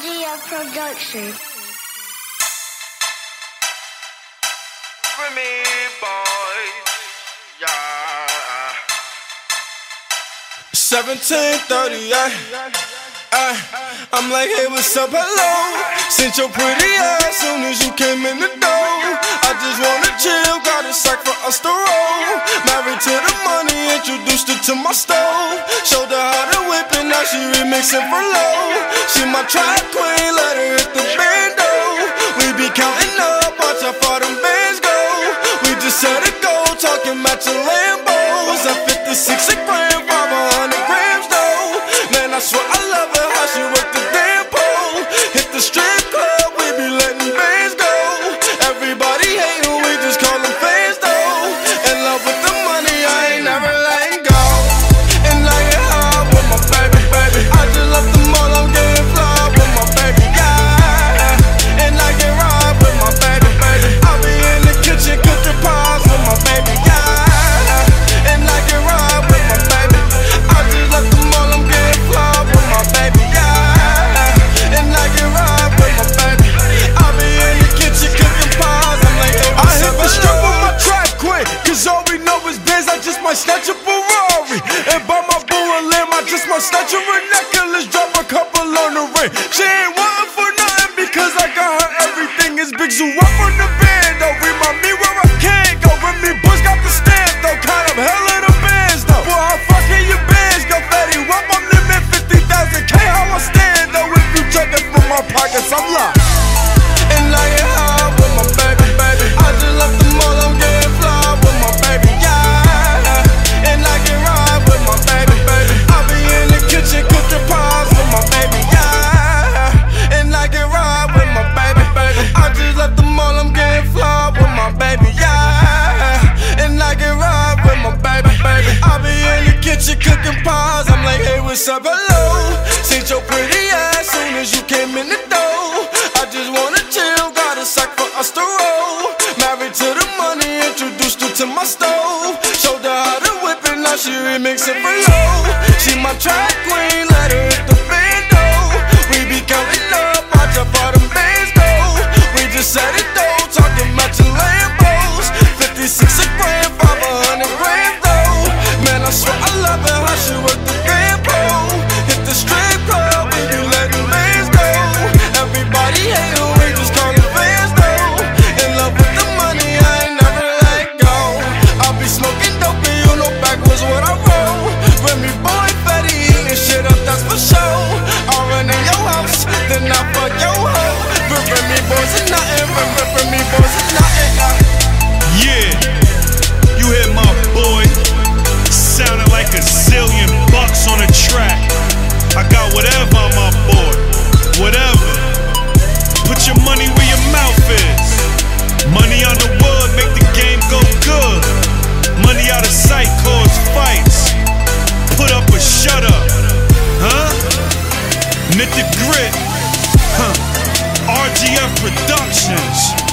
RGF Production. Remy boys, yeah. 1738. Ay, I'm like, hey, what's up, hello? Since your pretty ass soon as you came in the door. I just wanna chill, got a sack for us to roll. Married to the money, introduced her to my stove. Showed her how to whip it, now she remixing for low. My track queen, let her hit the cause all we know is biz. I just might snatch a Ferrari. And buy my boo I just might snatch her a necklace, drop a couple on the ring. She ain't wanting for nothing because I got her everything. Is big zoo up on the band, though. Remind me where I can't go. Remy Bush got the stamp, though. Kind of hella the bands, though. Boy, how fucking your bands go, Fatty? Up on limit 50,000 K, how I stand, though. If you check it from my pockets, I'm locked. What's up, hello? Seen your pretty ass soon as you came in the door. I just wanna chill, got a sack for us to roll. Married to the money, introduced her to my stove. Showed her how to whip it, now she remixing for low. She my track queen, let her hit the bando. We be counting up, watch how far The grit, huh? RGF Productions.